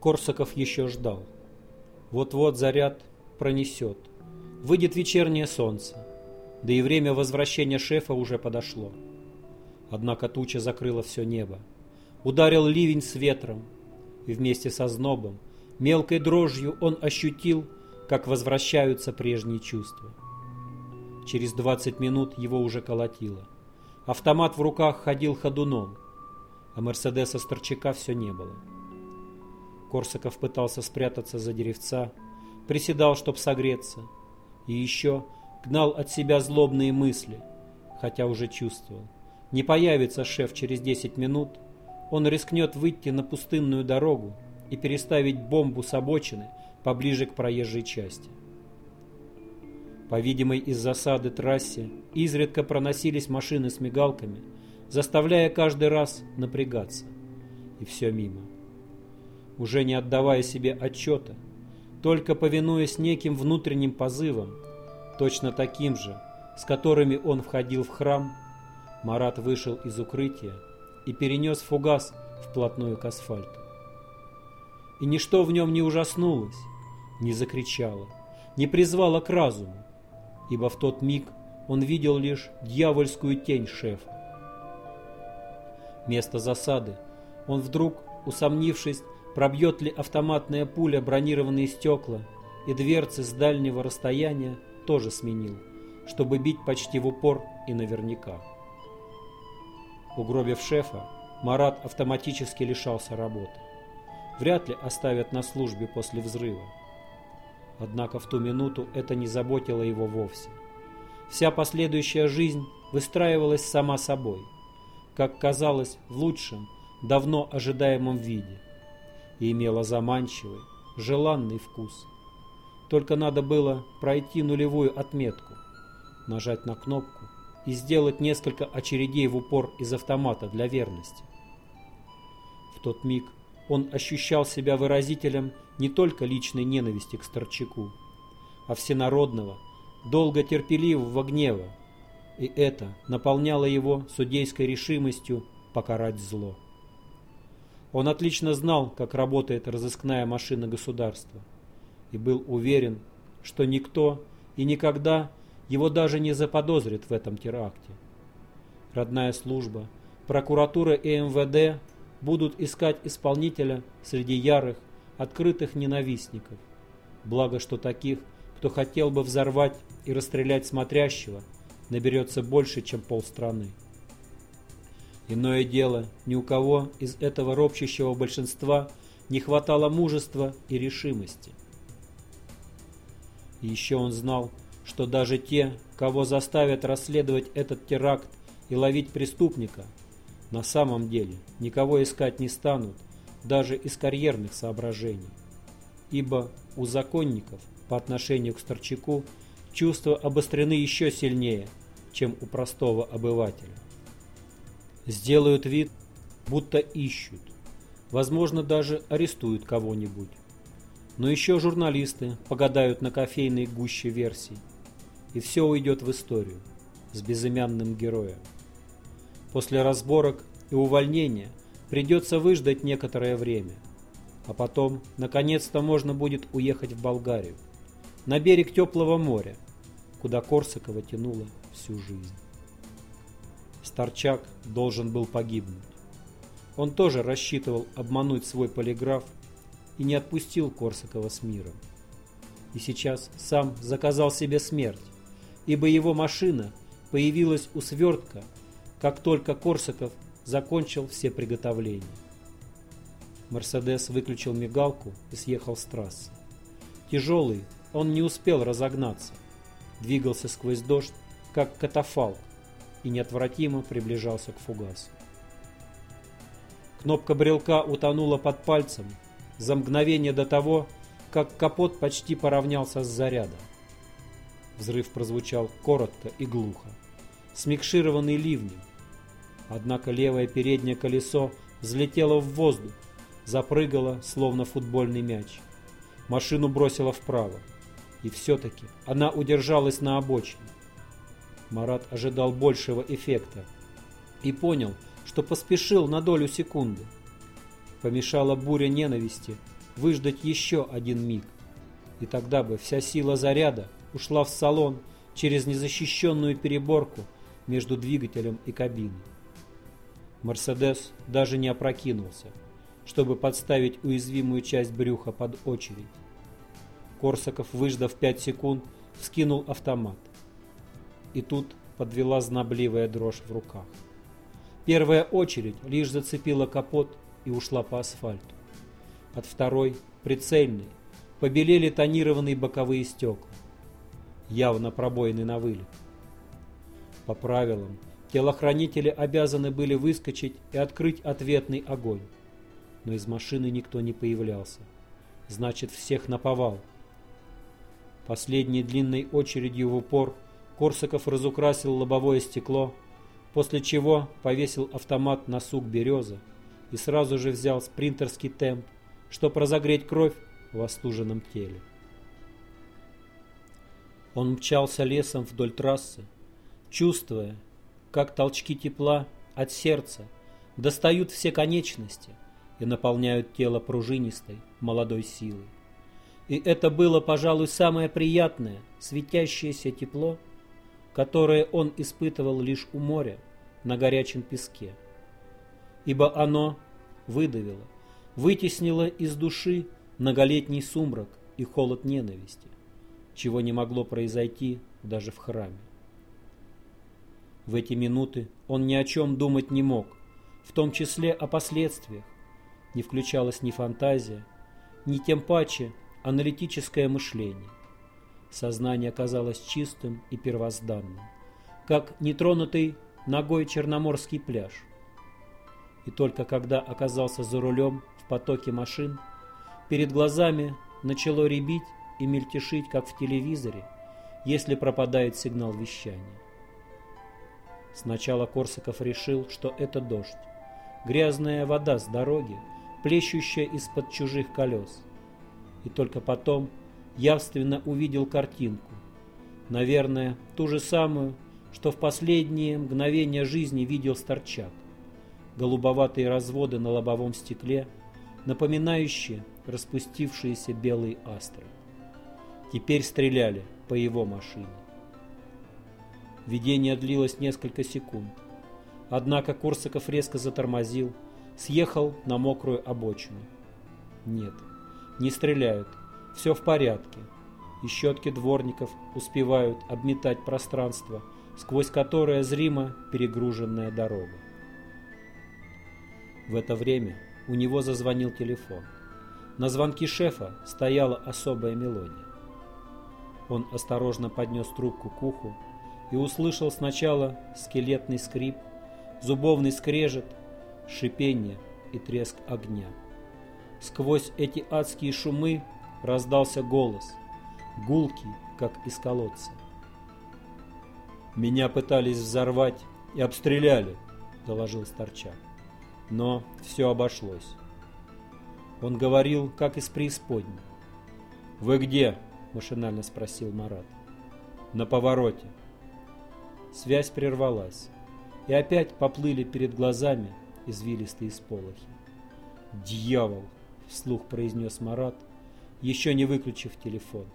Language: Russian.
Корсаков еще ждал. Вот-вот заряд пронесет. Выйдет вечернее солнце. Да и время возвращения шефа уже подошло. Однако туча закрыла все небо. Ударил ливень с ветром. И вместе со знобом, мелкой дрожью он ощутил, как возвращаются прежние чувства. Через двадцать минут его уже колотило. Автомат в руках ходил ходуном, а Мерседеса Старчака все не было. Корсаков пытался спрятаться за деревца, приседал, чтоб согреться, и еще гнал от себя злобные мысли, хотя уже чувствовал. Не появится шеф через 10 минут, он рискнет выйти на пустынную дорогу и переставить бомбу с обочины поближе к проезжей части. По видимой из засады трассе изредка проносились машины с мигалками, заставляя каждый раз напрягаться. И все мимо уже не отдавая себе отчета, только повинуясь неким внутренним позывам, точно таким же, с которыми он входил в храм, Марат вышел из укрытия и перенес фугас вплотную к асфальту. И ничто в нем не ужаснулось, не закричало, не призвало к разуму, ибо в тот миг он видел лишь дьявольскую тень шефа. Место засады он вдруг, усомнившись, Пробьет ли автоматная пуля бронированные стекла и дверцы с дальнего расстояния тоже сменил, чтобы бить почти в упор и наверняка. Угробив шефа, Марат автоматически лишался работы. Вряд ли оставят на службе после взрыва. Однако в ту минуту это не заботило его вовсе. Вся последующая жизнь выстраивалась сама собой, как казалось в лучшем, давно ожидаемом виде – и имела заманчивый, желанный вкус. Только надо было пройти нулевую отметку, нажать на кнопку и сделать несколько очередей в упор из автомата для верности. В тот миг он ощущал себя выразителем не только личной ненависти к Старчаку, а всенародного, долго терпеливого гнева, и это наполняло его судейской решимостью покарать зло. Он отлично знал, как работает разыскная машина государства, и был уверен, что никто и никогда его даже не заподозрит в этом теракте. Родная служба, прокуратура и МВД будут искать исполнителя среди ярых, открытых ненавистников. Благо, что таких, кто хотел бы взорвать и расстрелять смотрящего, наберется больше, чем полстраны. Иное дело, ни у кого из этого ропщущего большинства не хватало мужества и решимости. И еще он знал, что даже те, кого заставят расследовать этот теракт и ловить преступника, на самом деле никого искать не станут, даже из карьерных соображений. Ибо у законников по отношению к Старчаку чувства обострены еще сильнее, чем у простого обывателя сделают вид, будто ищут. Возможно, даже арестуют кого-нибудь. Но еще журналисты погадают на кофейной гуще версий. И все уйдет в историю с безымянным героем. После разборок и увольнения придется выждать некоторое время. А потом, наконец-то, можно будет уехать в Болгарию, на берег теплого моря, куда Корсакова тянула всю жизнь. Старчак должен был погибнуть. Он тоже рассчитывал обмануть свой полиграф и не отпустил Корсакова с миром. И сейчас сам заказал себе смерть, ибо его машина появилась у свертка, как только Корсаков закончил все приготовления. Мерседес выключил мигалку и съехал с трассы. Тяжелый, он не успел разогнаться. Двигался сквозь дождь, как катафалк, и неотвратимо приближался к фугасу. Кнопка брелка утонула под пальцем за мгновение до того, как капот почти поравнялся с зарядом. Взрыв прозвучал коротко и глухо, смикшированный ливнем. Однако левое переднее колесо взлетело в воздух, запрыгало, словно футбольный мяч. Машину бросило вправо. И все-таки она удержалась на обочине. Марат ожидал большего эффекта и понял, что поспешил на долю секунды. Помешала буря ненависти выждать еще один миг, и тогда бы вся сила заряда ушла в салон через незащищенную переборку между двигателем и кабиной. Мерседес даже не опрокинулся, чтобы подставить уязвимую часть брюха под очередь. Корсаков, выждав пять секунд, вскинул автомат. И тут подвела знобливая дрожь в руках. Первая очередь лишь зацепила капот и ушла по асфальту. От второй, прицельной, побелели тонированные боковые стекла. Явно пробоины на вылет. По правилам, телохранители обязаны были выскочить и открыть ответный огонь. Но из машины никто не появлялся. Значит, всех наповал. Последней длинной очередью в упор Корсаков разукрасил лобовое стекло, после чего повесил автомат на сук березы и сразу же взял спринтерский темп, чтобы разогреть кровь в остуженном теле. Он мчался лесом вдоль трассы, чувствуя, как толчки тепла от сердца достают все конечности и наполняют тело пружинистой, молодой силой. И это было, пожалуй, самое приятное, светящееся тепло, которое он испытывал лишь у моря на горячем песке. Ибо оно выдавило, вытеснило из души многолетний сумрак и холод ненависти, чего не могло произойти даже в храме. В эти минуты он ни о чем думать не мог, в том числе о последствиях. Не включалась ни фантазия, ни тем паче аналитическое мышление. Сознание оказалось чистым и первозданным, как нетронутый ногой черноморский пляж. И только когда оказался за рулем в потоке машин, перед глазами начало ребить и мельтешить, как в телевизоре, если пропадает сигнал вещания. Сначала Корсаков решил, что это дождь. Грязная вода с дороги, плещущая из-под чужих колес. И только потом явственно увидел картинку. Наверное, ту же самую, что в последние мгновения жизни видел Старчак. Голубоватые разводы на лобовом стекле, напоминающие распустившиеся белые астры. Теперь стреляли по его машине. Видение длилось несколько секунд. Однако Корсаков резко затормозил, съехал на мокрую обочину. Нет, не стреляют, все в порядке. И щетки дворников успевают обметать пространство, сквозь которое зримо перегруженная дорога. В это время у него зазвонил телефон. На звонке шефа стояла особая мелодия. Он осторожно поднес трубку к уху и услышал сначала скелетный скрип, зубовный скрежет, шипение и треск огня. Сквозь эти адские шумы раздался голос, гулкий, как из колодца. «Меня пытались взорвать и обстреляли», — доложил Старчак. Но все обошлось. Он говорил, как из преисподней. «Вы где?» – машинально спросил Марат. «На повороте». Связь прервалась, и опять поплыли перед глазами извилистые сполохи. «Дьявол!» – вслух произнес Марат, еще не выключив телефон.